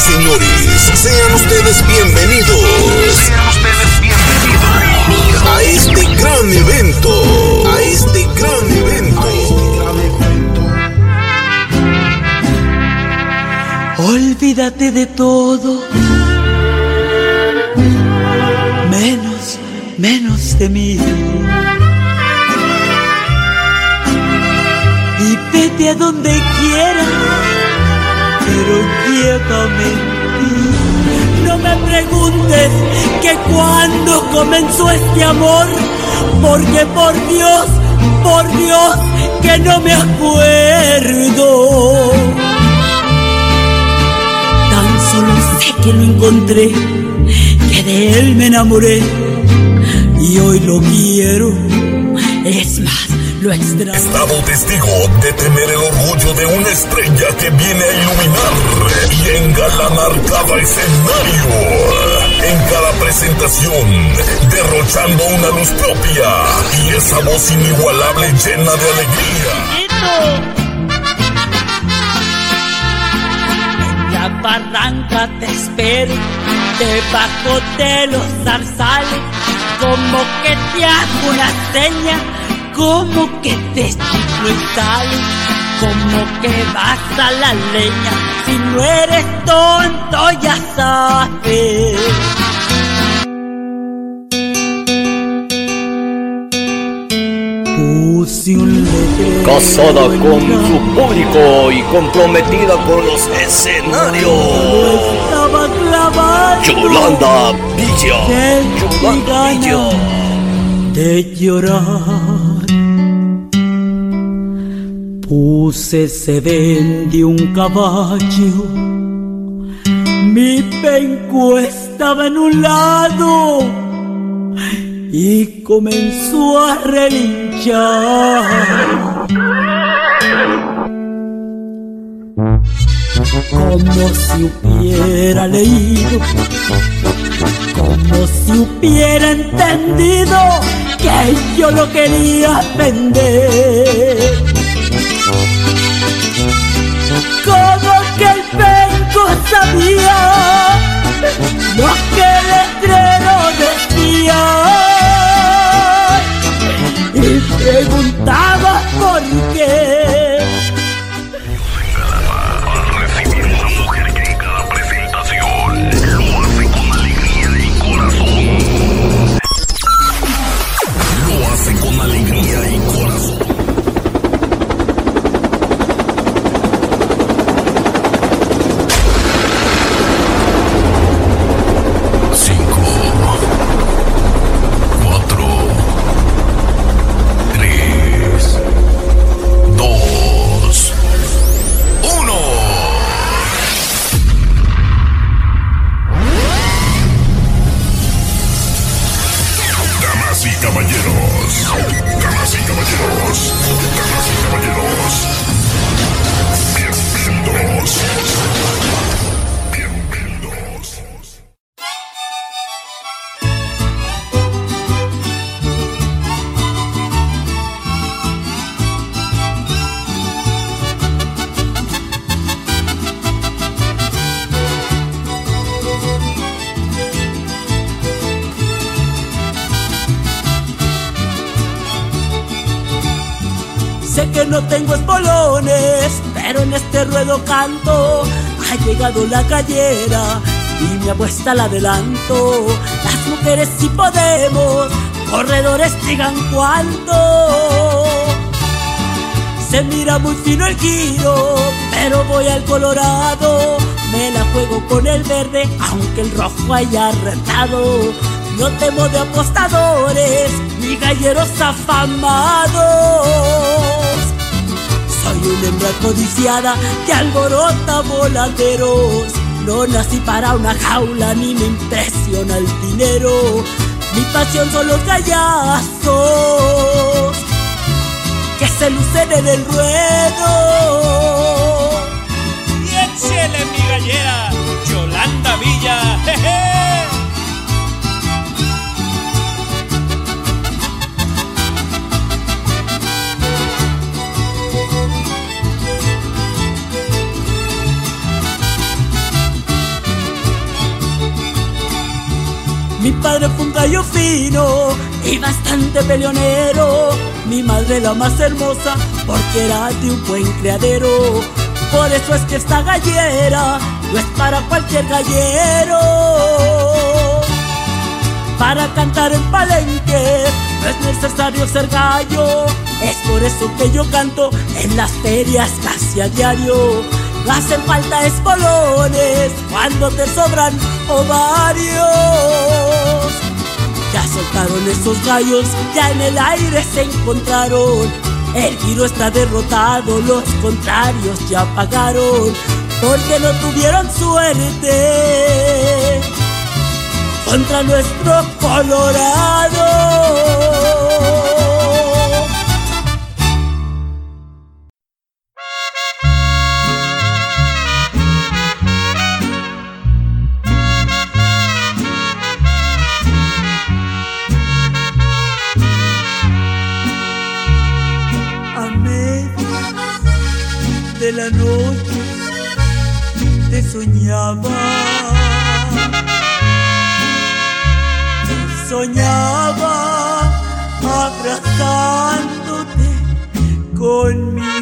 señores, sean ustedes bienvenidos. Ustedes bienvenidos a este gran evento. A este gran evento. Olvídate de todo. Menos, menos de mí. Y vete a donde quieras, pero No me preguntes que cuando comenzó este amor, porque por Dios, por Dios, que no me acuerdo. Tan solo sé que lo encontré, que de él me enamoré y hoy lo quiero. Es más, lo extraño. Estado testigo de tener el orgullo de una estrella que viene a iluminar y engalanar cada escenario. En cada presentación, derrochando una luz propia y esa voz inigualable llena de alegría. la barranca te espero, debajo de los zarzales, como que te hago una seña, como que te sale, como que vas a la leña, si no eres tonto ya sabes. Casada con su público y comprometida con los escenarios. Yolanda Villa. Yolanda Villa. de llorar. Puse sedén de un caballo, mi penco estaba en un lado y comenzó a relinchar. Como si hubiera leído como si hubiera entendido que yo lo quería vender. Como que el penco sabía lo que el letrero decía. Y preguntaba que no tengo espolones, pero en este ruedo canto. Ha llegado la gallera y mi apuesta la adelanto. Las mujeres si podemos, corredores digan cuánto. Se mira muy fino el giro, pero voy al colorado. Me la juego con el verde, aunque el rojo haya retado. No temo de apostadores ni galleros afamados. Soy una hembra codiciada que alborota voladeros. No nací para una jaula ni me impresiona el dinero. Mi pasión son los gallazos que se lucen en el ruedo. Y échele mi gallera, Yolanda Villa. jeje. Mi padre fue un gallo fino y bastante peleonero. Mi madre la más hermosa porque era de un buen criadero. Por eso es que esta gallera no es para cualquier gallero. Para cantar en palenque no es necesario ser gallo. Es por eso que yo canto en las ferias casi a diario. Hacen falta espolones cuando te sobran ovarios. Ya soltaron esos gallos, ya en el aire se encontraron. El giro está derrotado, los contrarios ya pagaron, porque no tuvieron suerte contra nuestro Colorado. La noche te soñaba. Soñaba abrazándote conmigo.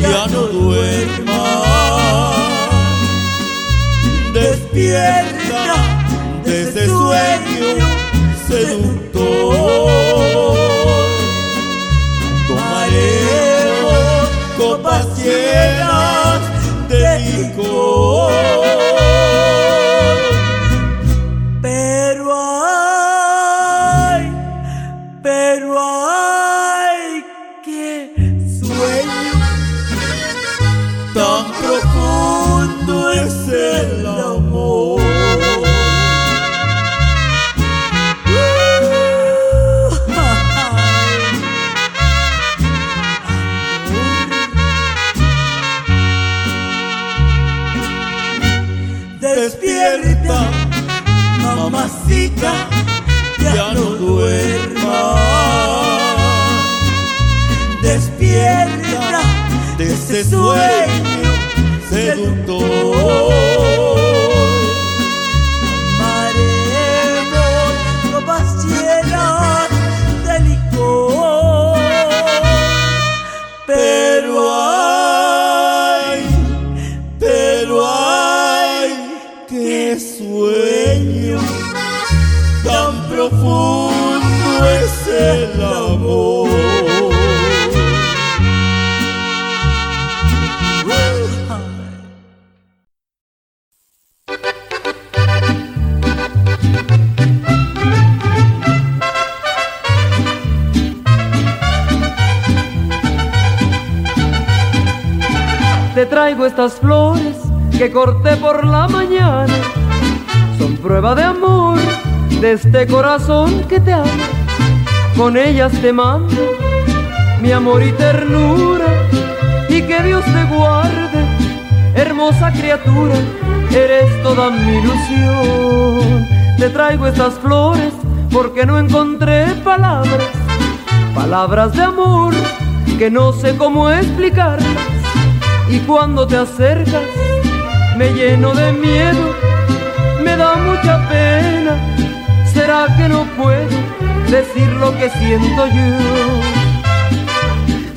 Ya no duerma. Despierta de ese sueño seductor. Traigo estas flores que corté por la mañana. Son prueba de amor de este corazón que te ama. Con ellas te mando mi amor y ternura y que Dios te guarde, hermosa criatura, eres toda mi ilusión. Te traigo estas flores porque no encontré palabras, palabras de amor que no sé cómo explicarlas y cuando te acercas me lleno de miedo, me da mucha pena. ¿Será que no puedo decir lo que siento yo?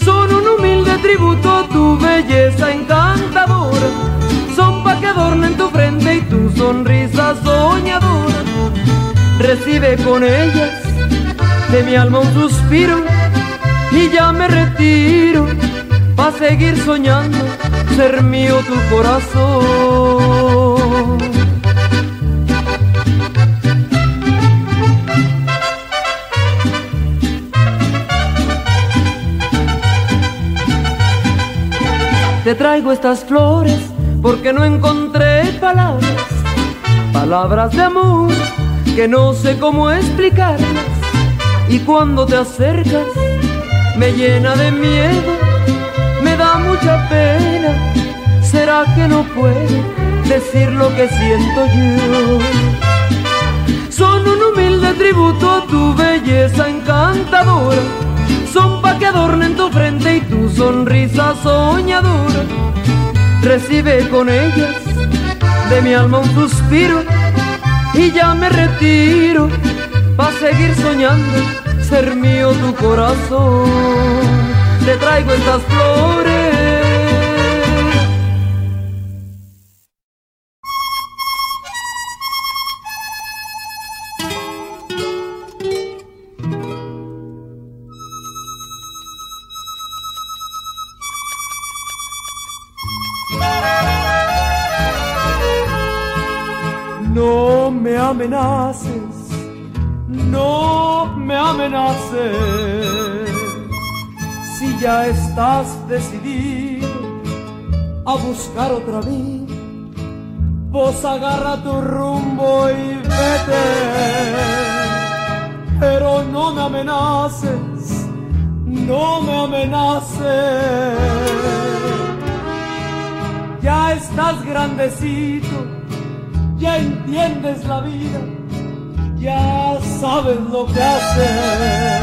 Son un humilde tributo a tu belleza encantadora, son pa' que adornen tu frente y tu sonrisa soñadora. Recibe con ellas de mi alma un suspiro y ya me retiro pa' seguir soñando ser mío tu corazón. Te traigo estas flores porque no encontré palabras, palabras de amor que no sé cómo explicarlas. Y cuando te acercas me llena de miedo mucha pena. ¿Será que no puedo decir lo que siento yo? Son un humilde tributo a tu belleza encantadora. Son pa' que adornen tu frente y tu sonrisa soñadora. Recibe con ellas de mi alma un suspiro y ya me retiro pa' seguir soñando ser mío tu corazón te traigo estas flores. No me amenaces si ya estás decidido a buscar otra vida, vos agarra tu rumbo y vete. Pero no me amenaces, no me amenaces. Ya estás grandecito, ya entiendes la vida, ya sabes lo que hacer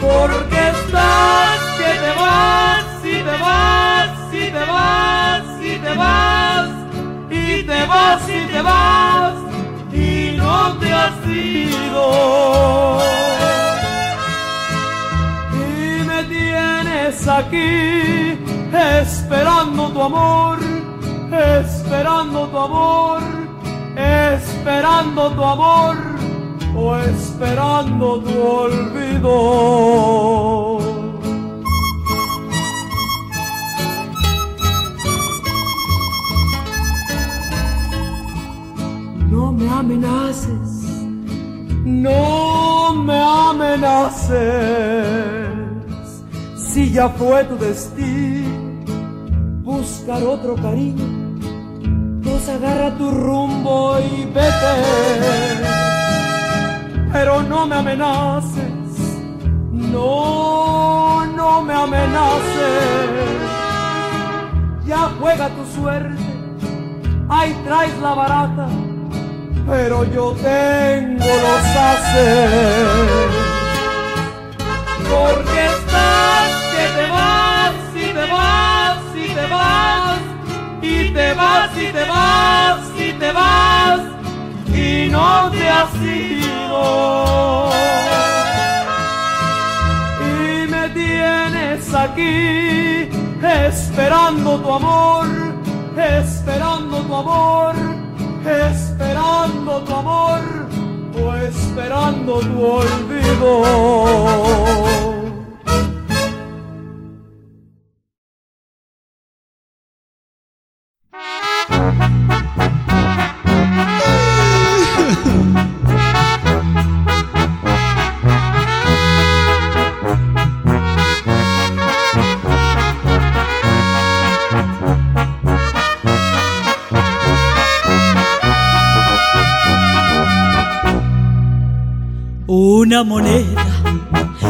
porque estás que te vas y te vas y te vas y te vas y te vas y te vas y no te has ido. Y me tienes aquí esperando tu amor esperando tu amor esperando tu amor o esperando tu olvido. No me amenaces, no me amenaces, si ya fue tu destino buscar otro cariño, pues agarra tu rumbo y vete pero no me amenaces, no, no me amenaces. Ya juega tu suerte, ahí traes la barata, pero yo tengo los haces. Porque estás que te vas y te vas y te vas y te vas y te vas y te vas y no te has ido. Y me tienes aquí esperando tu amor, esperando tu amor, esperando tu amor o esperando tu olvido. Una moneda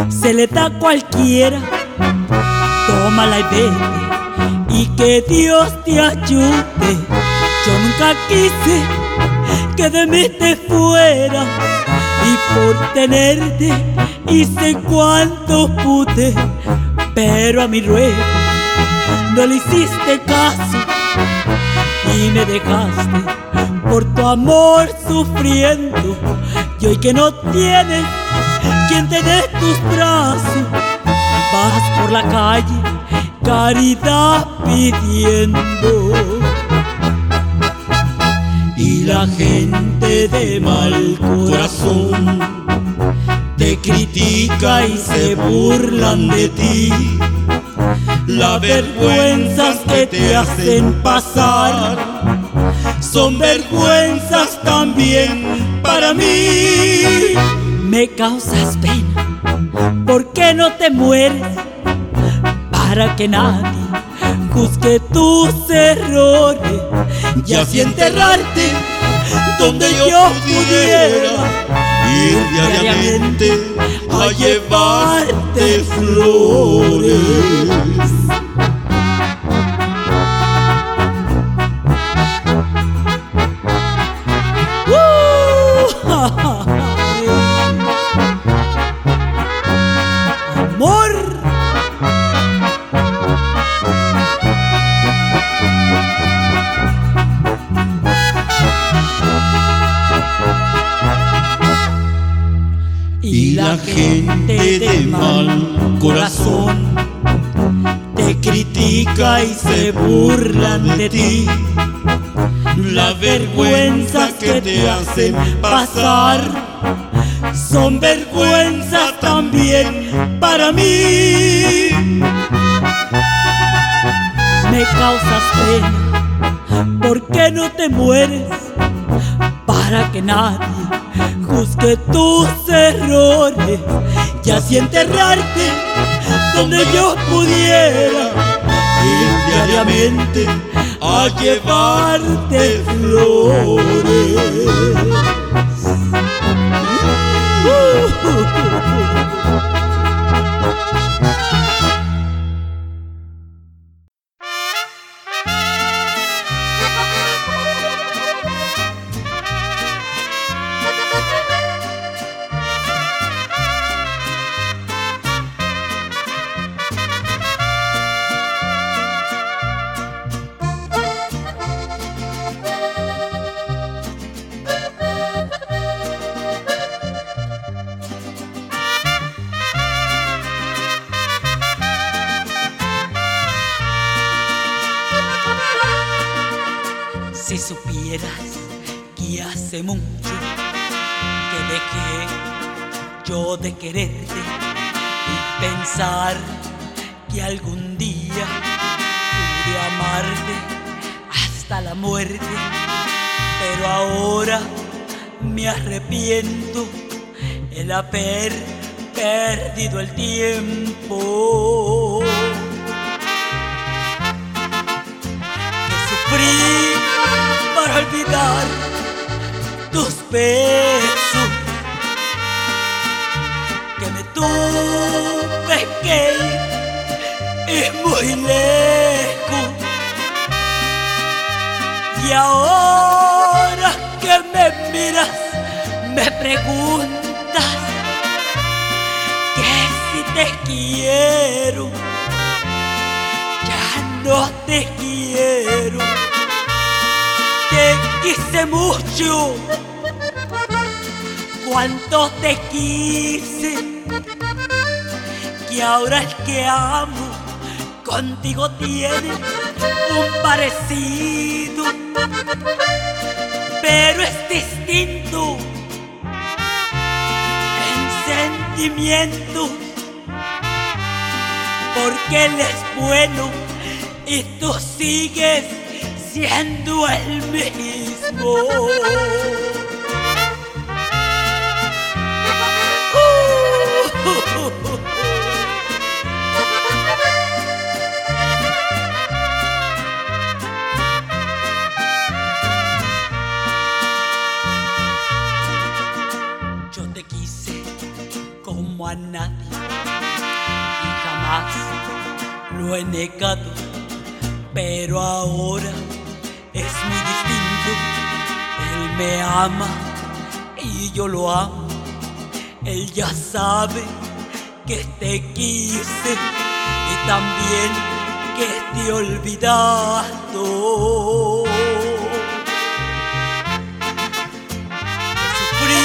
se le da a cualquiera, tómala y vete, y que Dios te ayude. Yo nunca quise que de mí te fuera, y por tenerte hice cuanto pude, pero a mi ruego no le hiciste caso y me dejaste por tu amor sufriendo. Y hoy que no tienes quien te dé tus brazos, vas por la calle caridad pidiendo. Y la gente de mal corazón te critica y se burlan de ti. Las vergüenzas que te hacen pasar son vergüenzas también para mí. Me causas pena, ¿por qué no te mueres? Para que nadie juzgue tus errores y así enterrarte donde yo pudiera ir diariamente a llevarte flores. Y se burlan de ti. La vergüenza que te hacen pasar son vergüenzas también para mí. Me causas pena, ¿por qué no te mueres? Para que nadie juzgue tus errores y así enterrarte donde yo pudiera diariamente a llevarte flores. Un parecido, pero es distinto en sentimiento porque él es bueno y tú sigues siendo el mismo. A nadie lo he negado, pero ahora es muy distinto. Él me ama y yo lo amo. Él ya sabe que te quise y también que te olvidado. Sufrí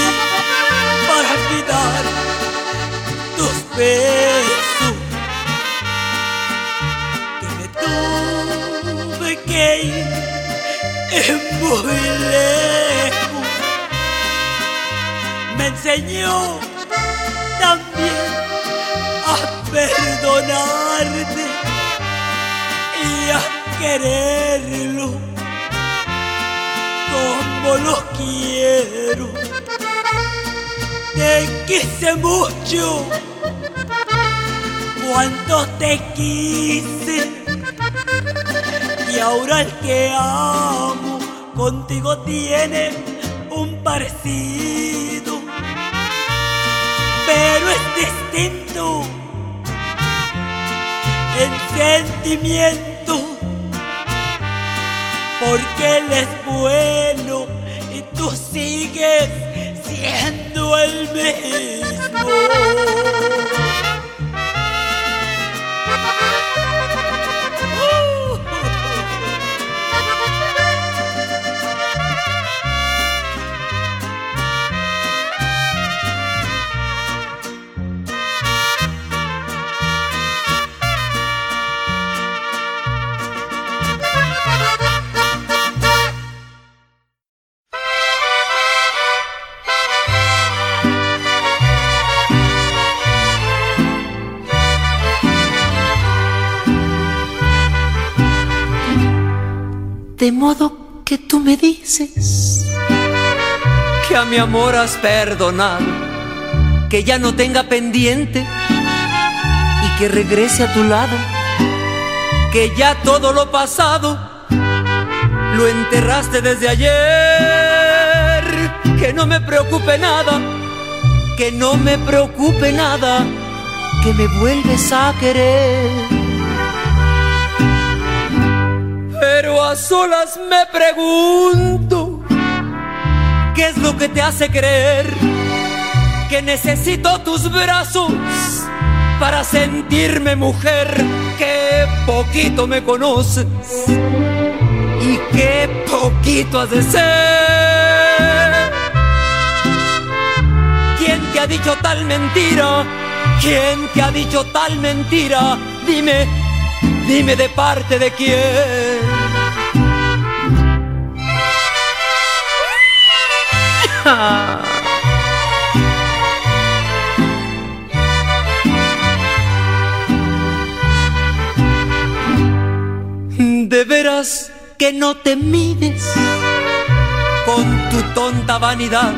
para olvidar tus besos. Que me tuve que ir muy lejos. Me enseñó también a perdonarte y a quererlo como lo quiero. Te quise mucho, cuánto te quise, y ahora el que amo contigo tiene un parecido, pero es distinto en sentimiento, porque él es bueno y tú sigues siendo el mismo. De modo que tú me dices que a mi amor has perdonado, que ya no tenga pendiente y que regrese a tu lado, que ya todo lo pasado lo enterraste desde ayer, que no me preocupe nada, que no me preocupe nada, que me vuelves a querer. Pero a solas me pregunto, ¿qué es lo que te hace creer que necesito tus brazos para sentirme mujer? Que poquito me conoces y qué poquito has de ser. ¿Quién te ha dicho tal mentira? ¿Quién te ha dicho tal mentira? Dime, dime de parte de quién. Que no te mides con tu tonta vanidad.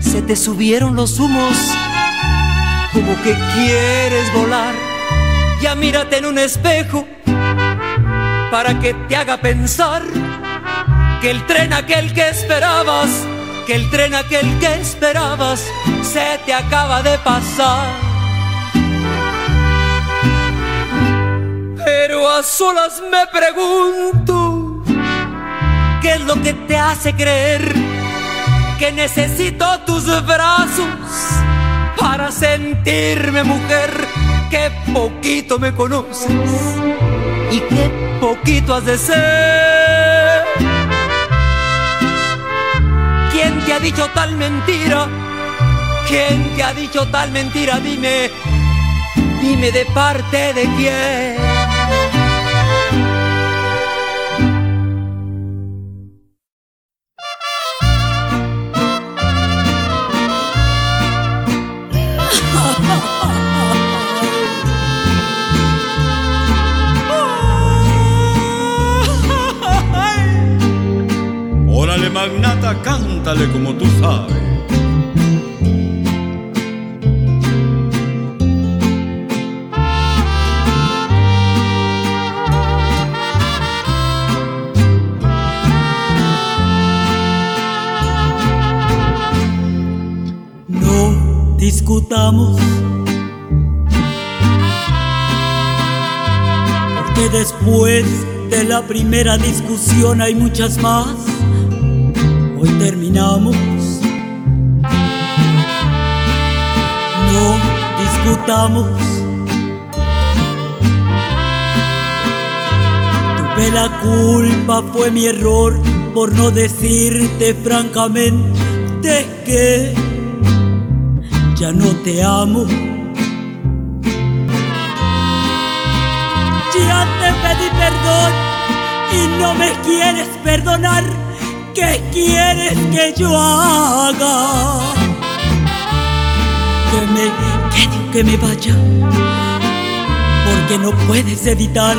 Se te subieron los humos como que quieres volar. Ya mírate en un espejo para que te haga pensar que el tren aquel que esperabas, que el tren aquel que esperabas se te acaba de pasar. Pero a solas me pregunto, ¿qué es lo que te hace creer que necesito tus brazos para sentirme mujer? Que poquito me conoces y qué poquito has de ser. ¿Quién te ha dicho tal mentira? ¿Quién te ha dicho tal mentira? Dime, dime de parte de quién. Magnata, cántale como tú sabes. No discutamos. Porque después de la primera discusión hay muchas más. Hoy terminamos. No discutamos. Tuve la culpa, fue mi error por no decirte francamente que ya no te amo. Ya te pedí perdón y no me quieres perdonar. ¿Qué quieres que yo haga? Que me quede que me vaya, porque no puedes evitar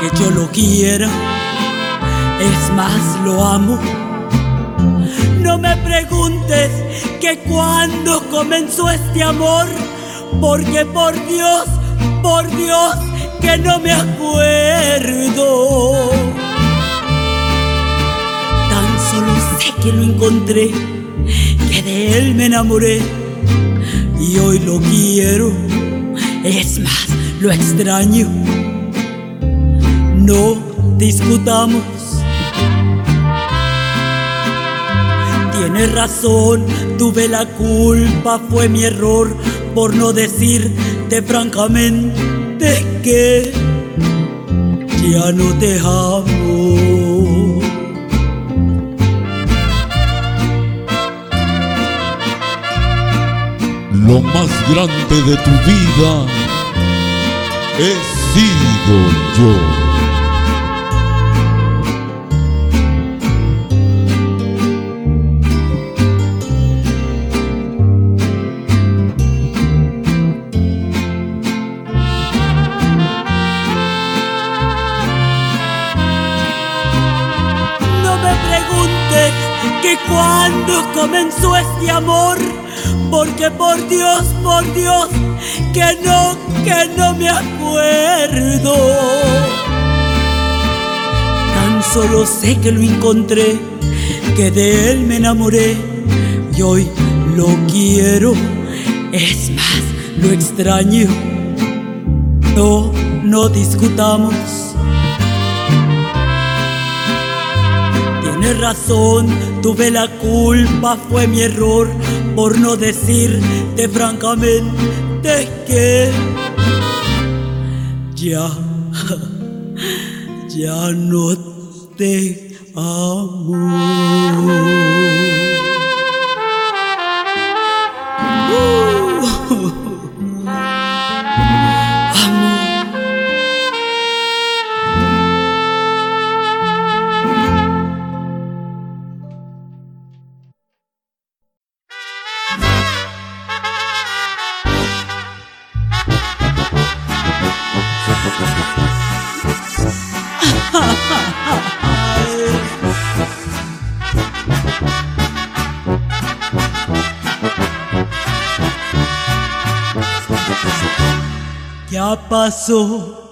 que yo lo quiera. Es más, lo amo. No me preguntes que cuando comenzó este amor, porque por Dios, por Dios, que no me acuerdo. Que lo encontré, que de él me enamoré y hoy lo quiero. Es más, lo extraño. No discutamos. Tienes razón, tuve la culpa, fue mi error por no decirte francamente que ya no te amo. Lo más grande de tu vida he sido yo. No me preguntes que cuando comenzó este amor, por Dios, por Dios, que no, que no me acuerdo. Tan solo sé que lo encontré, que de él me enamoré y hoy lo quiero. Es más, lo extraño. No, no discutamos. Tienes razón, tuve la culpa, fue mi error por no decirte francamente que ya, ya no te amo. Pasó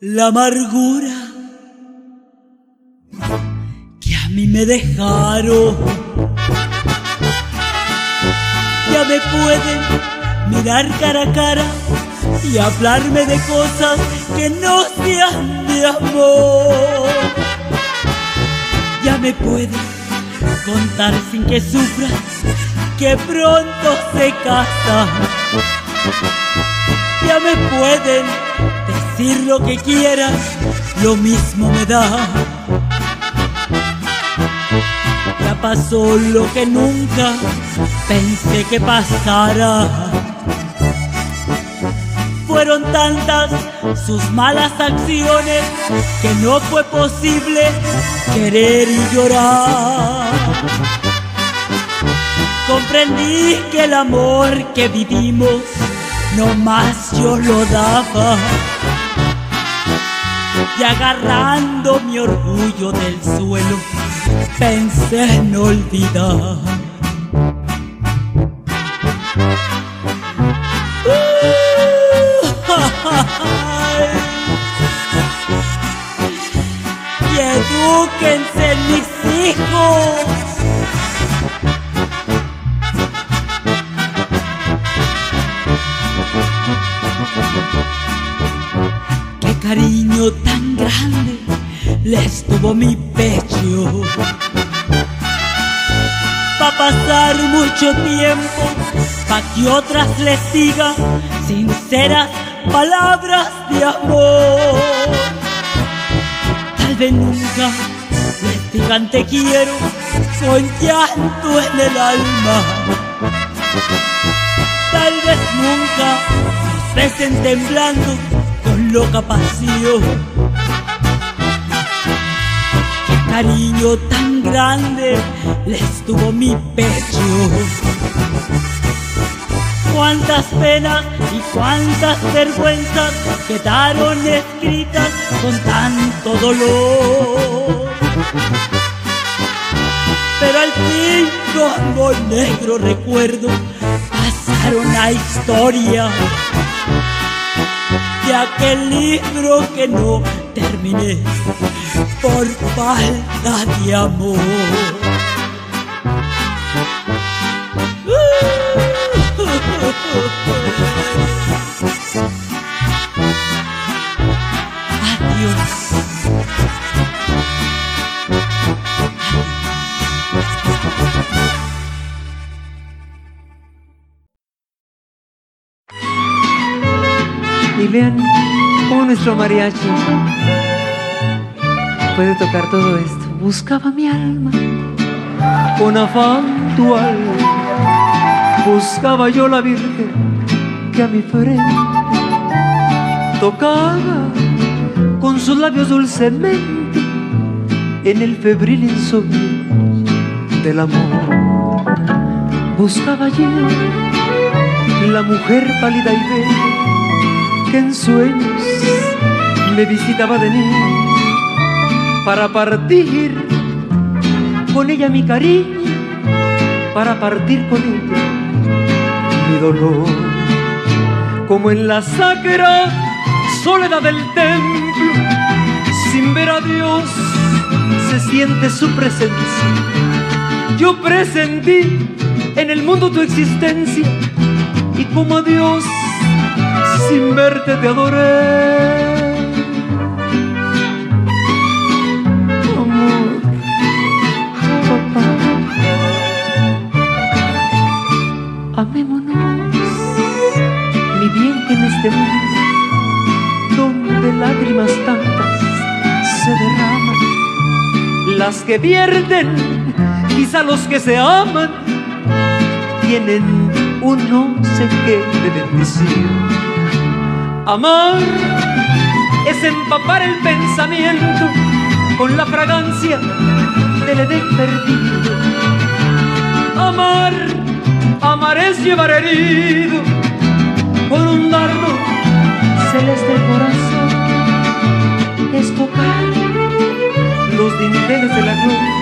la amargura que a mí me dejaron. Ya me pueden mirar cara a cara y hablarme de cosas que no sean de amor. Ya me pueden contar sin que sufra que pronto se casan. Ya me pueden decir lo que quieran, lo mismo me da. Ya pasó lo que nunca pensé que pasara. Fueron tantas sus malas acciones que no fue posible querer y llorar. Comprendí que el amor que vivimos no más yo lo daba. Y agarrando mi orgullo del suelo, pensé en olvidar. Y edúquense mis hijos. Mi pecho. Pa' pasar mucho tiempo, pa' que otras les digan sinceras palabras de amor. Tal vez nunca les digan te quiero con llanto en el alma. Tal vez nunca nos besen temblando con loca pasión. Cariño tan grande les tuvo mi pecho cuántas penas y cuántas vergüenzas quedaron escritas con tanto dolor. Pero al fin como negro recuerdo pasaron a historia de aquel libro que no terminé por falta de amor. Y vean nuestro mariachi puede tocar todo esto. Buscaba mi alma con afán dual. Buscaba yo la Virgen que a mi frente tocaba con sus labios dulcemente en el febril insomnio del amor. Buscaba yo la mujer pálida y bella que en sueños me visitaba de niño para partir con ella mi cariño, para partir con ella mi dolor. Como en la sacra soledad del templo, sin ver a Dios, se siente su presencia. Yo presentí en el mundo tu existencia y como a Dios, sin verte te adoré. Las que pierden, quizá los que se aman, tienen un no sé qué de bendición. Amar es empapar el pensamiento con la fragancia del Edén perdido. Amar, amar es llevar herido con un dardo celeste el corazón. Es tocar los dinteles de la gloria,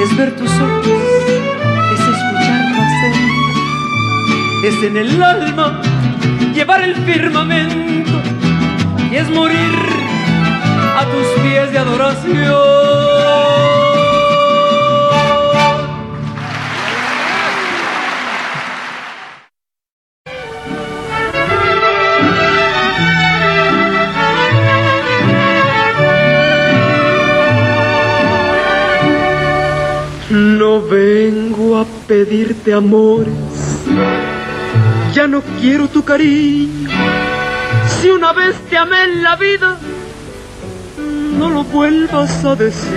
es ver tus ojos, es escuchar tu acento, es en el alma llevar el firmamento y es morir a tus pies de adoración. Pedirte amores, ya no quiero tu cariño. Si una vez te amé en la vida, no lo vuelvas a decir.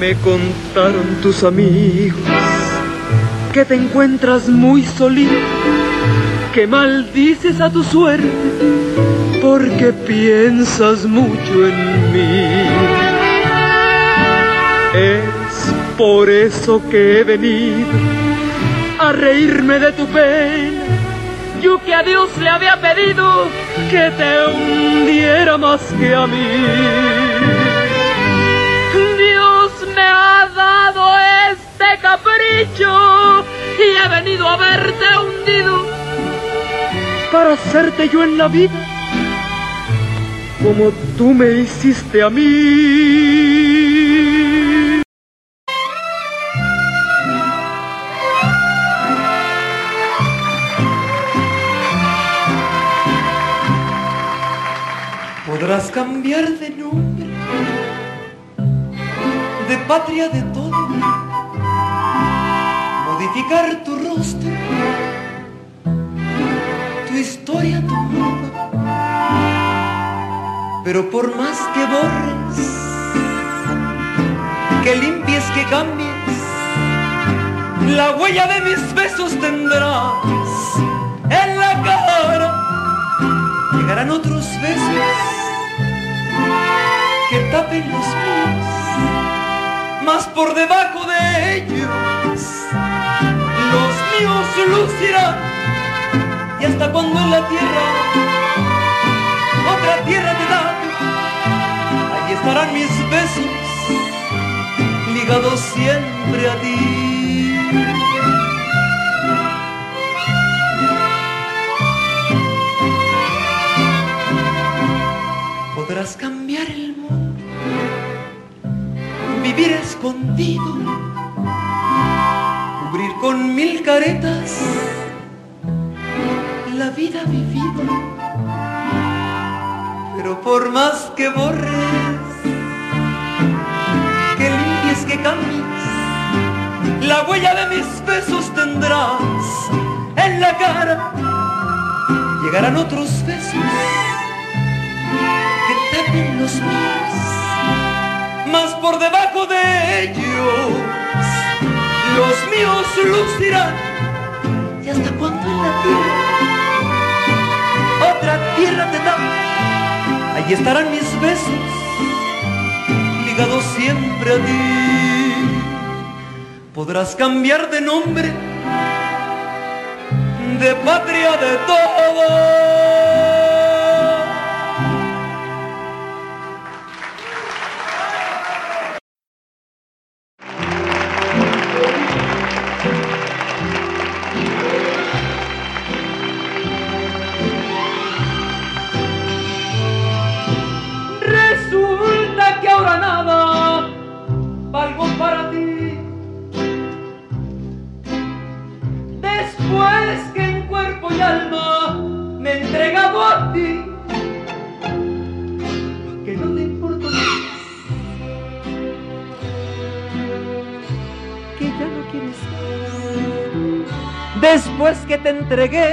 Me contaron tus amigos que te encuentras muy solito, que maldices a tu suerte porque piensas mucho en mí. Por eso que he venido a reírme de tu pena. Yo que a Dios le había pedido que te hundiera más que a mí. Dios me ha dado este capricho y he venido a verte hundido para hacerte yo en la vida como tú me hiciste a mí. Podrás cambiar de nombre, de patria, de todo, modificar tu rostro, tu historia, tu mundo, Pero por más que borres, que limpies, que cambies, la huella de mis besos tendrás en la cara. Llegarán otros besos que tapen los míos, más por debajo de ellos los míos lucirán. Y hasta cuando en la tierra otra tierra te da, ahí estarán mis besos ligados siempre a ti. Vivir escondido, cubrir con mil caretas la vida vivida. Pero por más que borres, que limpies, que cambies, la huella de mis besos tendrás en la cara. Llegarán otros besos que tapen los míos, más por debajo de ellos los míos lucirán. ¿Y hasta cuando en la tierra otra tierra te da? Ahí estarán mis besos ligados siempre a ti. Podrás cambiar de nombre, de patria, de todo. Entregué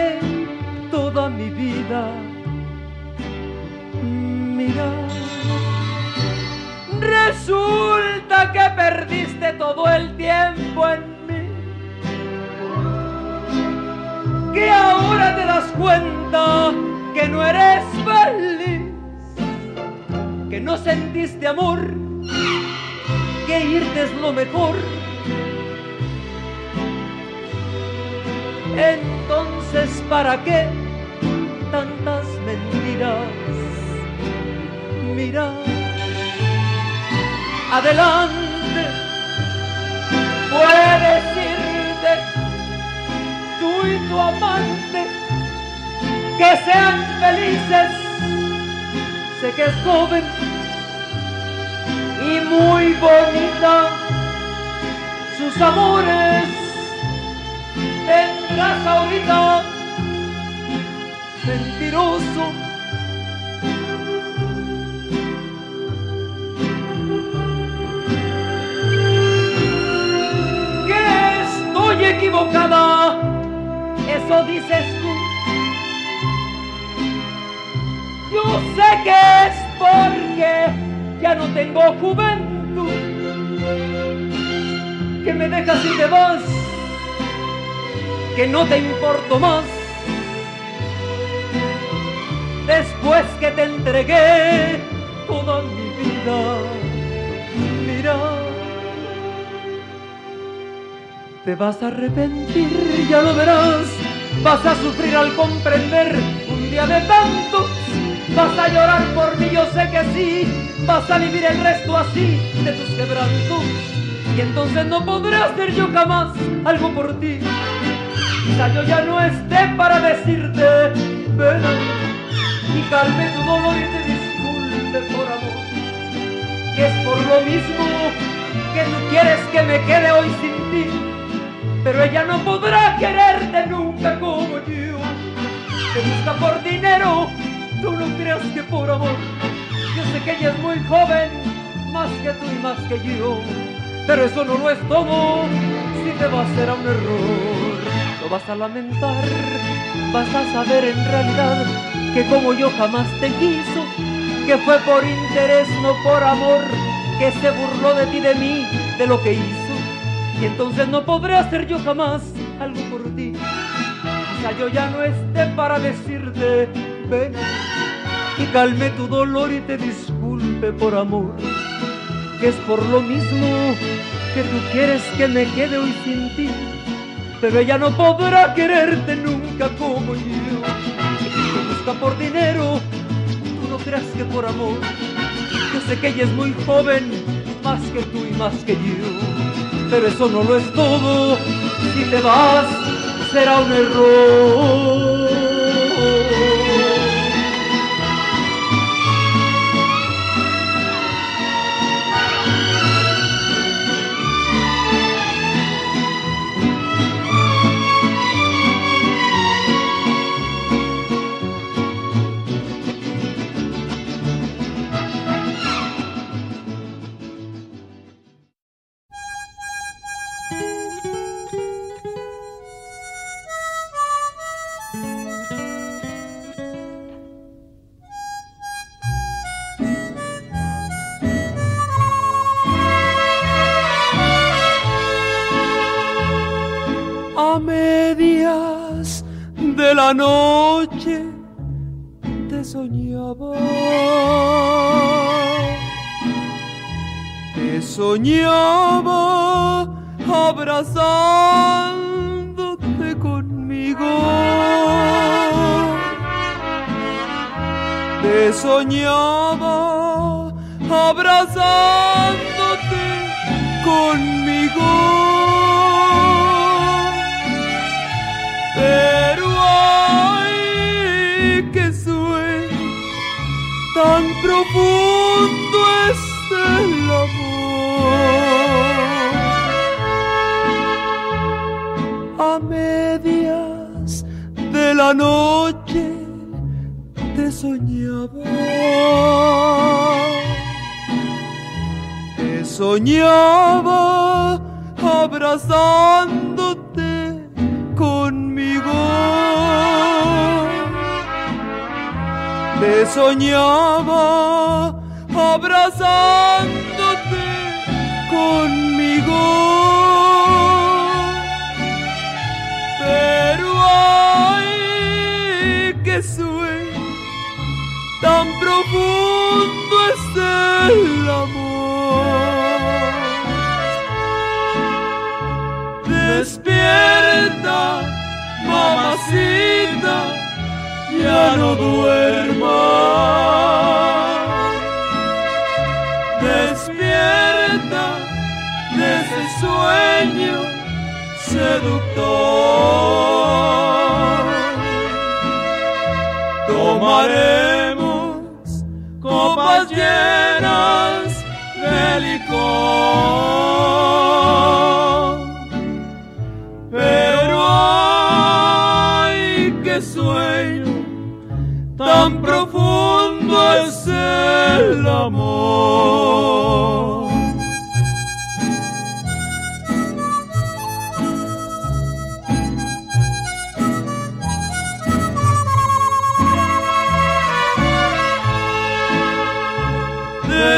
Adelante. Puedes irte, tú y tu amante, que sean felices. Sé que es joven y muy bonita, sus amores tendrás ahorita, mentiroso. Equivocada, eso dices tú. Yo sé que es porque ya no tengo juventud, que me dejas y te vas, que no te importo más. Después que te entregué toda mi vida, te vas a arrepentir, ya lo verás. Vas a sufrir al comprender un día de tantos. Vas a llorar por mí, yo sé que sí. Vas a vivir el resto así de tus quebrantos. Y entonces no podré hacer yo jamás algo por ti. Quizá yo ya no esté para decirte, ven a mí y calme tu dolor y te disculpe por amor. Que es por lo mismo que tú quieres que me quede hoy sin ti pero ella no podrá quererte nunca como yo. Te busca por dinero, tú no creas que por amor. Yo sé que ella es muy joven, más que tú y más que yo. Pero eso no lo es todo, si te va a ser un error. Lo vas a lamentar, vas a saber en realidad que como yo jamás te quiso, que fue por interés, no por amor, que se burló de ti, de mí, de lo que hizo. Y entonces no podré hacer yo jamás algo por ti. Quizá yo ya no esté para decirte, ven, y calme tu dolor y te disculpe por amor, que es por lo mismo que tú quieres que me quede hoy sin ti. Pero ella no podrá quererte nunca como yo. Si busca por dinero, tú no creas que por amor. Yo sé que ella es muy joven, más que tú y más que yo. Pero eso no lo es todo. Si te vas, será un error. Soñaba abrazándote conmigo. Te soñaba abrazándote conmigo. La noche te soñaba. Te soñaba abrazándote conmigo. Te soñaba abrazándote profundo es el amor. Despierta, mamacita, ya no duermas. Despierta de ese sueño seductor.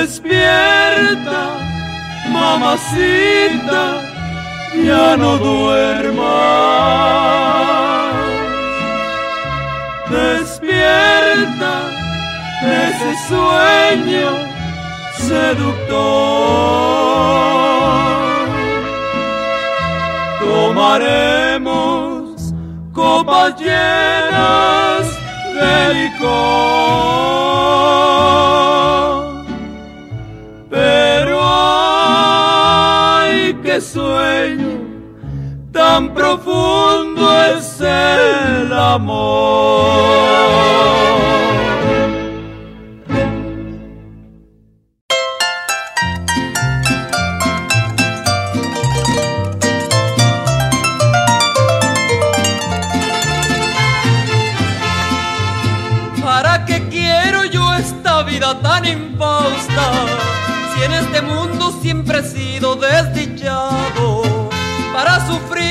Despierta, mamacita, ya no duermas. Despierta de ese sueño seductor. Tomaremos copas llenas de licor. Sueño tan profundo es el amor. ¿Para qué quiero yo esta vida tan imposta? Si en este mundo siempre he sido desdichado.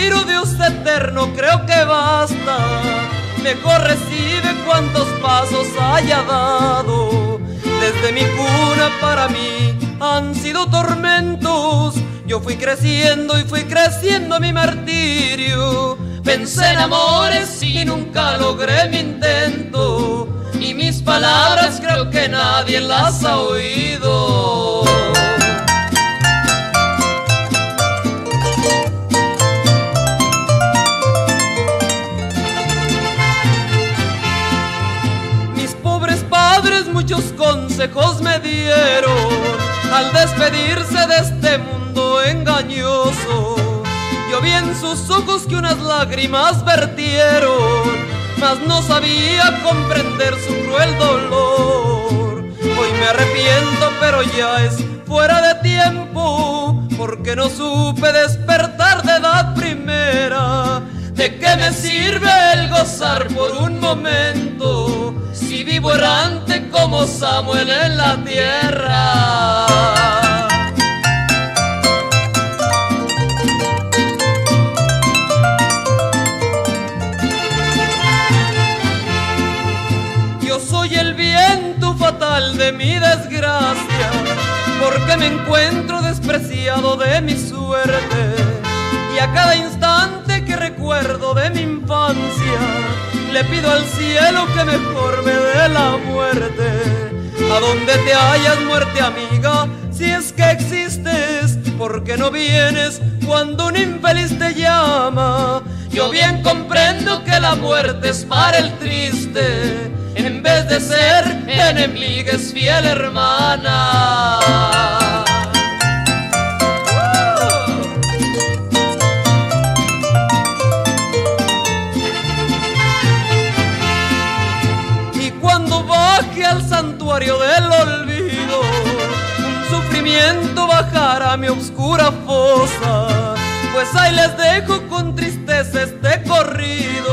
Dios eterno, creo que basta. Mejor recibe cuantos pasos haya dado. desde mi cuna para mí han sido tormentos. Yo fui creciendo y fui creciendo mi martirio. Pensé en amores y nunca logré mi intento. Y mis palabras creo que nadie las ha oído. Consejos me dieron al despedirse de este mundo engañoso. Yo vi en sus ojos que unas lágrimas vertieron, mas no sabía comprender su cruel dolor. Hoy me arrepiento, pero ya es fuera de tiempo, porque no supe despertar de edad primera. ¿De qué me sirve el gozar por un momento si vivo errante como Samuel en la tierra? Yo soy el viento fatal de mi desgracia, porque me encuentro despreciado de mi suerte. Y a cada instante recuerdo de mi infancia, le pido al cielo que me forme de la muerte. ¿A dónde te hallas, muerte amiga? Si es que existes, ¿por qué no vienes cuando un infeliz te llama? Yo bien comprendo que la muerte es para el triste, en vez de ser enemiga es fiel hermana. Santuario del olvido, un sufrimiento bajará a mi oscura fosa. Pues ahí les dejo con tristeza este corrido,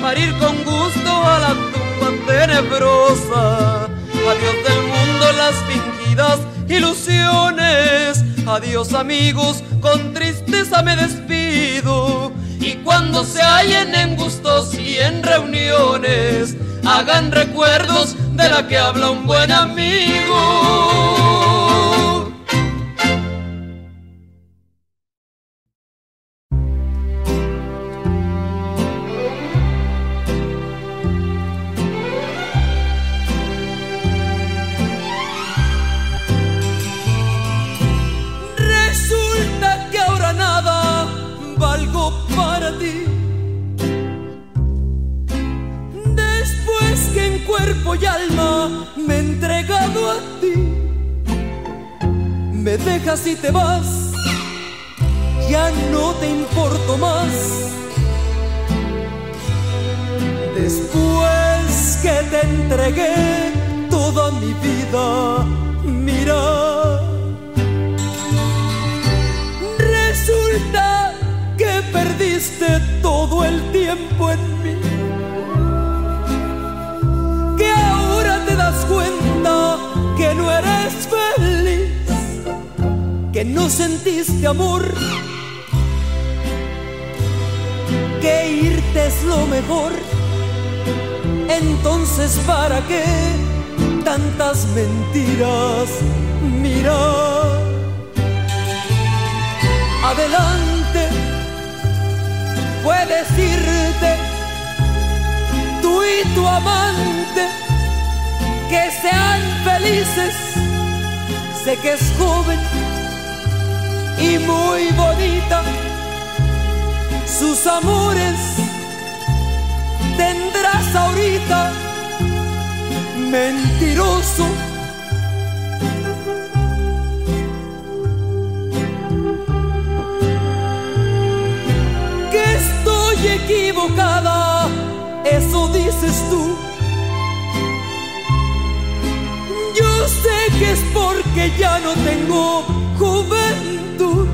para ir con gusto a la tumba tenebrosa. Adiós del mundo las fingidas ilusiones. Adiós amigos, con tristeza me despido. Y cuando se hallen en gustos y en reuniones, hagan recuerdos de la que habla un buen amigo. Dices tú. Yo sé que es porque ya no tengo juventud,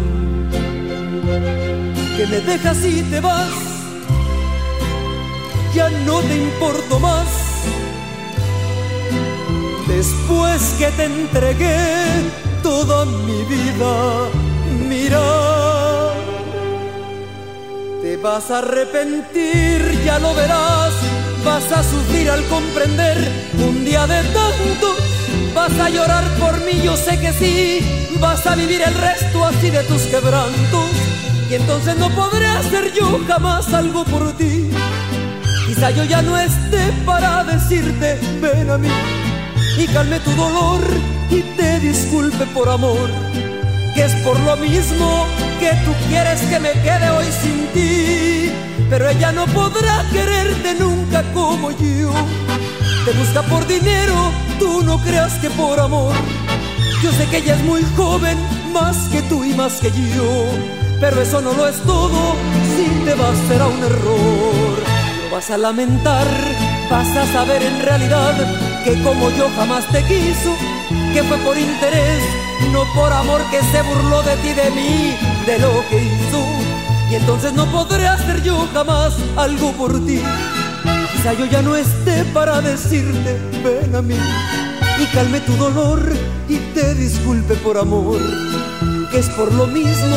que me dejas y te vas, ya no te importo más. Después que te entregué toda mi vida, mira. Te vas a arrepentir, ya lo verás. Vas a sufrir al comprender un día de tantos Vas a llorar por mí, yo sé que sí. Vas a vivir el resto así de tus quebrantos. Y entonces no podré hacer yo jamás algo por ti. Quizá yo ya no esté para decirte, ven a mí y calme tu dolor y te disculpe por amor. Que es por lo mismo que tú quieres que me quede hoy sin ti. Pero ella no podrá quererte nunca como yo. Te busca por dinero, tú no creas que por amor. Yo sé que ella es muy joven, más que tú y más que yo. Pero eso no lo es todo, si te vas será un error. Lo vas a lamentar, vas a saber en realidad que como yo jamás te quiso, que fue por interés, no por amor que se burló de ti, de mí, de lo que hizo. Y entonces no podré hacer yo jamás algo por ti. Quizá yo ya no esté para decirte, ven a mí y calme tu dolor y te disculpe por amor. Que es por lo mismo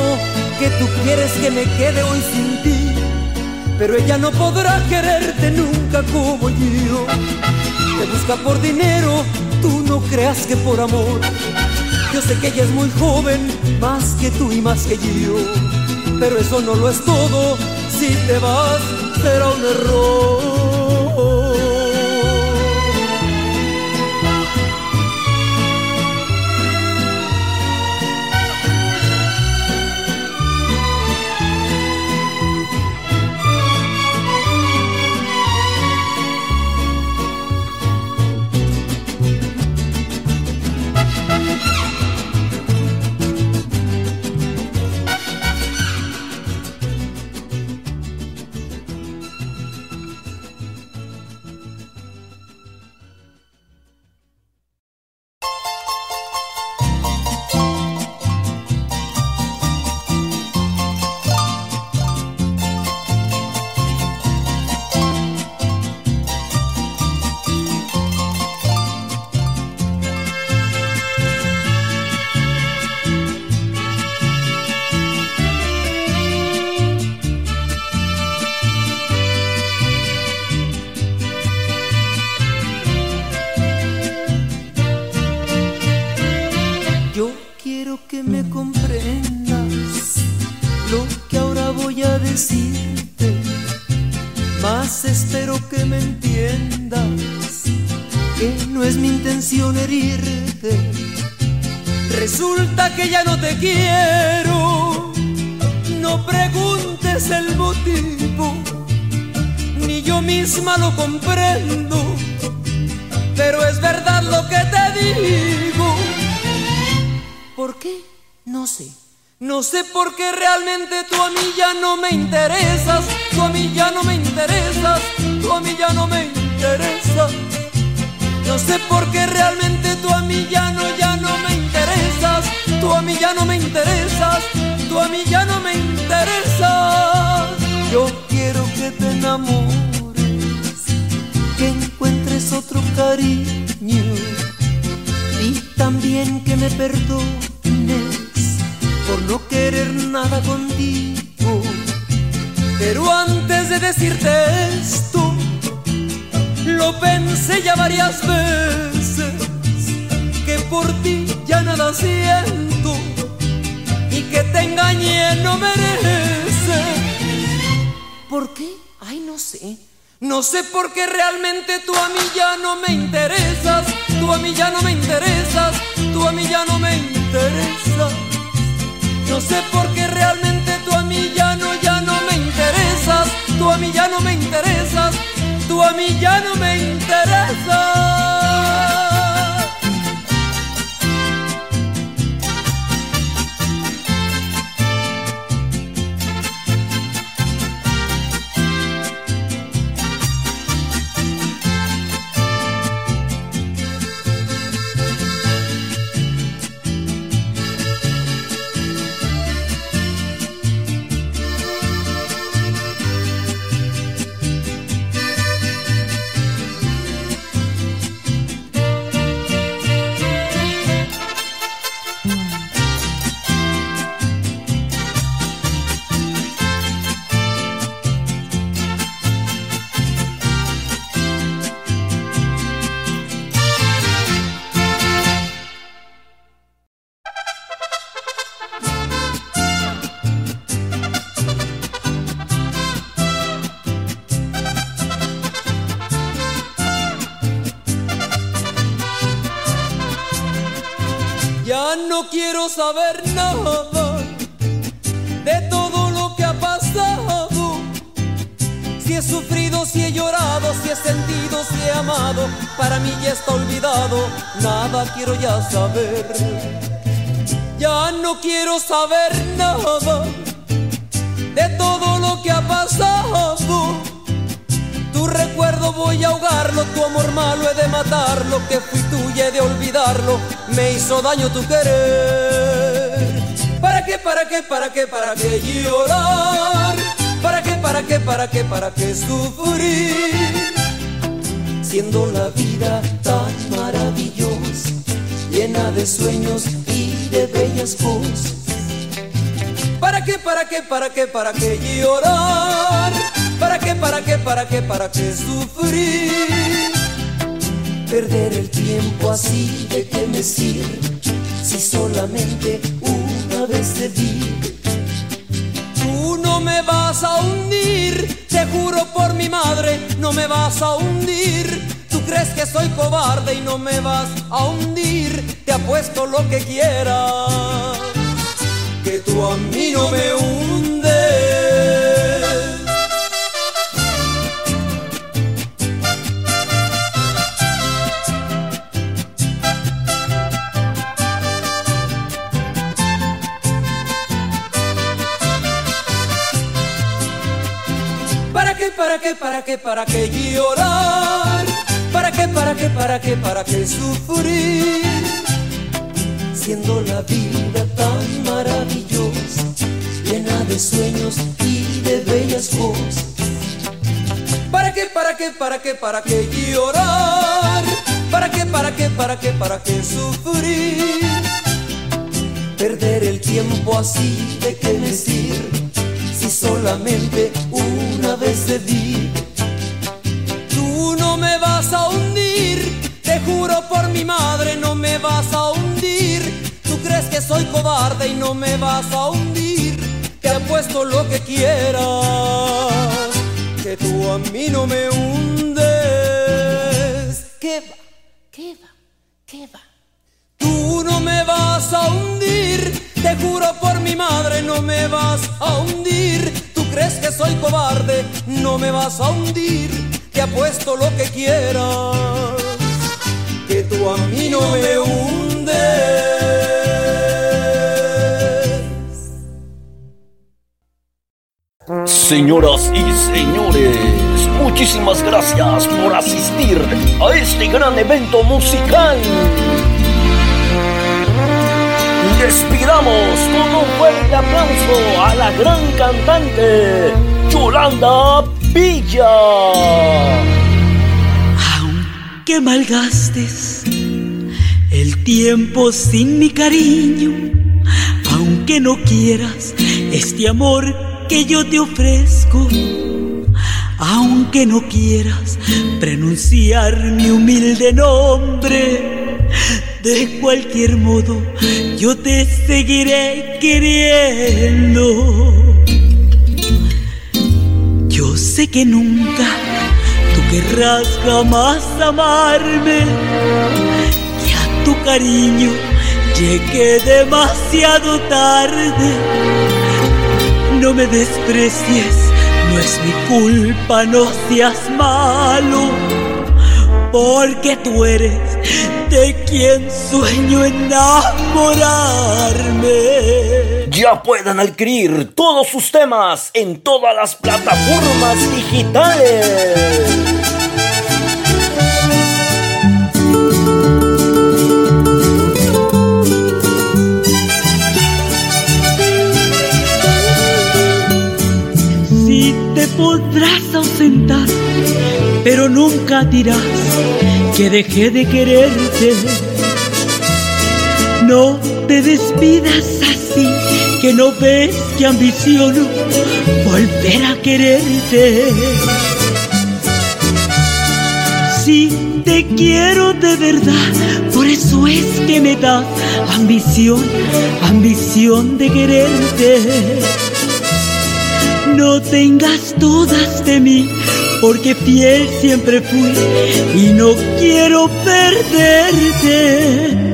que tú quieres que me quede hoy sin ti. Pero ella no podrá quererte nunca como yo. Te busca por dinero, tú no creas que por amor. Yo sé que ella es muy joven, más que tú y más que yo. Pero eso no lo es todo, si te vas será un error. Misma lo comprendo, pero es verdad lo que te digo. ¿Por qué? No sé. No sé por qué realmente tú a mí ya no me interesas. Tú a mí ya no me interesas. Tú a mí ya no me interesas. No sé por qué realmente tú a mí ya no, ya no me interesas. Tú a mí ya no me otro cariño y también que me perdones por no querer nada contigo. Pero antes de decirte esto, lo pensé ya varias veces, que por ti ya nada siento y que te engañé no merece. ¿Por qué? Ay, no sé. No sé por qué realmente tú a mí ya no me interesas, tú a mí ya no me interesas, tú a mí ya no me interesas. No sé por qué realmente tú a mí ya no, ya no me interesas, tú a mí ya no me interesas, tú a mí ya no me interesas. Ya no quiero saber nada de todo lo que ha pasado. Si he sufrido, si he llorado, si he sentido, si he amado, para mí ya está olvidado, nada quiero ya saber. Ya no quiero saber nada de todo lo que ha pasado. Tu recuerdo voy a ahogarlo, tu amor malo he de matarlo, que fui tuya he de olvidarlo, me hizo daño tu querer. ¿Para qué, para qué, para qué, para qué llorar? ¿Para qué, para qué, para qué, para qué sufrir? Siendo la vida tan maravillosa, llena de sueños y de bellas cosas. ¿Para qué, para qué, para qué, para qué llorar? ¿Para qué, para qué, para qué, para qué sufrir? Perder el tiempo así de qué me sirve si solamente una vez te vi. Tú no me vas a hundir, te juro por mi madre, no me vas a hundir. Tú crees que soy cobarde y no me vas a hundir, te apuesto lo que quieras, que tú a mí no me hundes. ¿Para qué, para qué, para qué, llorar? ¿Para qué, para qué, para qué, para qué sufrir? Siendo la vida tan maravillosa, llena de sueños y de bellas cosas. ¿Para qué, para qué, para qué, para qué llorar? ¿Para qué, para qué, para qué, para qué sufrir? Perder el tiempo así de qué me sirve si solamente una vez te di. Tú no me vas a hundir, te juro por mi madre, no me vas a hundir. Tú crees que soy cobarde y no me vas a hundir. Te apuesto lo que quieras, que tú a mí no me hundes. ¿Qué va? ¿Qué va? ¿Qué va? Tú no me vas a hundir, te juro por mi madre, no me vas a hundir. Tú crees que soy cobarde, no me vas a hundir. Te apuesto lo que quieras, que tú a mí no me hundes. Señoras y señores, muchísimas gracias por asistir a este gran evento musical. Despidamos con un fuerte aplauso a la gran cantante Yolanda Villa. Aunque malgastes el tiempo sin mi cariño, aunque no quieras este amor que yo te ofrezco, aunque no quieras pronunciar mi humilde nombre, de cualquier modo yo te seguiré queriendo. Yo sé que nunca tú querrás jamás amarme, que a tu cariño llegué demasiado tarde. No me desprecies, no es mi culpa, no seas malo, porque tú eres de quien sueño enamorarme. Ya pueden adquirir todos sus temas en todas las plataformas digitales. Si te podrás ausentar, pero nunca dirás que dejé de quererte. No te despidas así, que no ves que ambiciono volver a quererte. Si te quiero de verdad, por eso es que me da ambición, ambición de quererte. No tengas dudas de mí, porque fiel siempre fui y no quiero perderte.